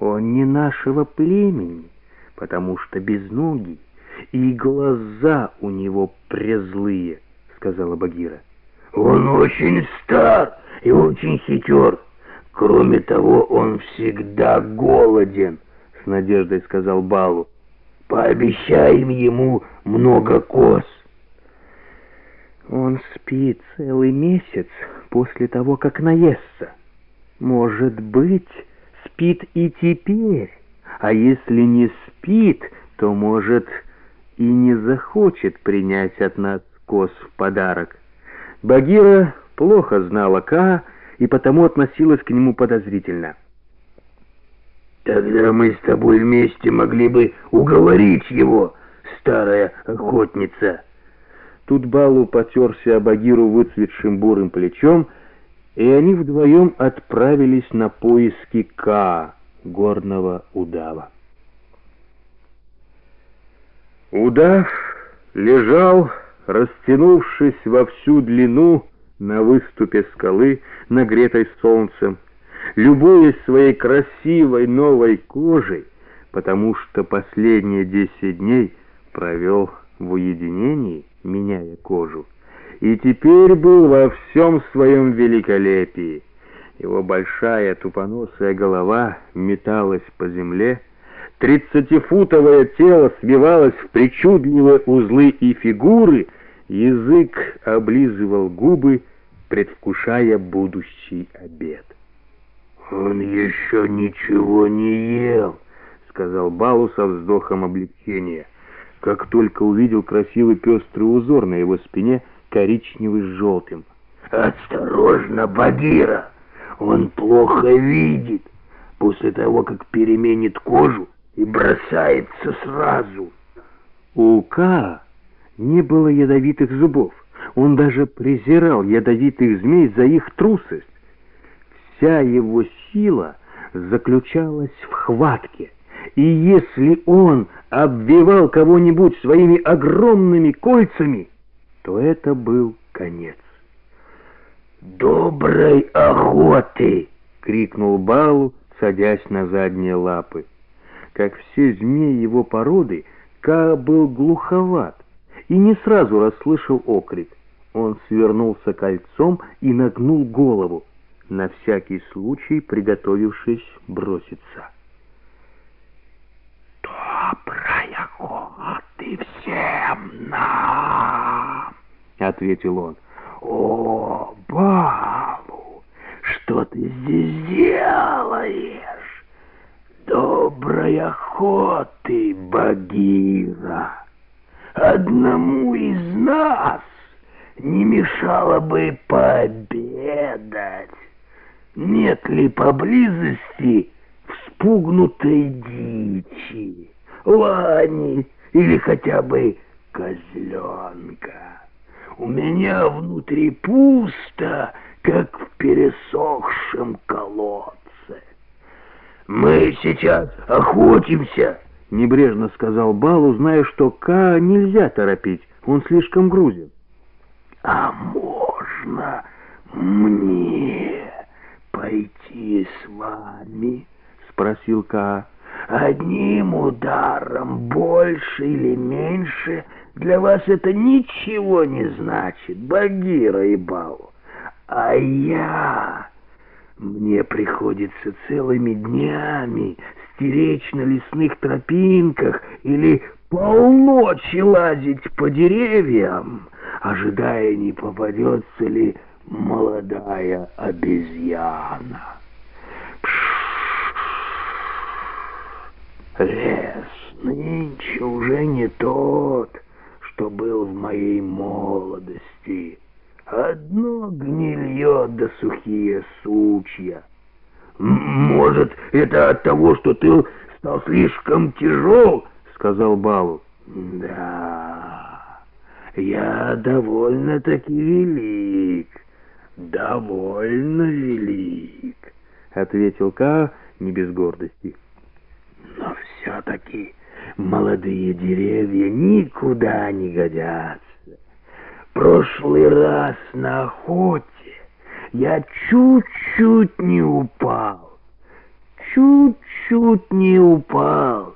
Он не нашего племени, потому что безногий, и глаза у него презлые, сказала Багира. Он очень стар и очень хитер. Кроме того, он всегда голоден, с надеждой сказал Балу. Пообещаем ему много коз. Он спит целый месяц после того, как наестся. Может быть, спит и теперь, а если не спит, то, может, и не захочет принять от нас коз в подарок. Багира плохо знала Ка и потому относилась к нему подозрительно. «Тогда мы с тобой вместе могли бы уговорить его, старая охотница». Тут Балу потерся Багиру выцветшим бурым плечом, и они вдвоем отправились на поиски Ка, горного удава. Удав лежал, растянувшись во всю длину на выступе скалы, нагретой солнцем, любуясь своей красивой новой кожей, потому что последние десять дней провел в уединении, меняя кожу и теперь был во всем своем великолепии. Его большая тупоносая голова металась по земле, тридцатифутовое тело свивалось в причудливые узлы и фигуры, язык облизывал губы, предвкушая будущий обед. «Он еще ничего не ел», — сказал Балу со вздохом облегчения. Как только увидел красивый пестрый узор на его спине — коричневый с желтым. «Осторожно, Багира! Он плохо видит после того, как переменит кожу и бросается сразу». У Ка не было ядовитых зубов. Он даже презирал ядовитых змей за их трусость. Вся его сила заключалась в хватке. И если он обвивал кого-нибудь своими огромными кольцами, то это был конец. «Доброй охоты!» — крикнул Балу, садясь на задние лапы. Как все змеи его породы, Ка был глуховат и не сразу расслышал окрик. Он свернулся кольцом и нагнул голову, на всякий случай приготовившись броситься. «Доброй охоты всем нам!» — ответил он. «О, Балу, что ты здесь делаешь? Доброй охоты, Багира! Одному из нас не мешало бы пообедать. Нет ли поблизости вспугнутой дичи, лани или хотя бы козленка?» У меня внутри пусто, как в пересохшем колодце. Мы сейчас охотимся, небрежно сказал Балу, зная, что Ка нельзя торопить, он слишком грузен. А можно мне пойти с вами? спросил Ка. Одним ударом больше или меньше для вас это ничего не значит, Багира и Бау. А я... Мне приходится целыми днями стеречь на лесных тропинках или полночи лазить по деревьям, ожидая, не попадется ли молодая обезьяна. Лес нынче уже не тот, что был в моей молодости. Одно гнилье да сухие сучья. «Может, это от того, что ты стал слишком тяжел?» — сказал Балу. «Да, я довольно-таки велик, довольно велик», — ответил Ка не без гордости. «Но все-таки молодые деревья никуда не годятся. Прошлый раз на охоте я чуть-чуть не упал. чуть-чуть не упал.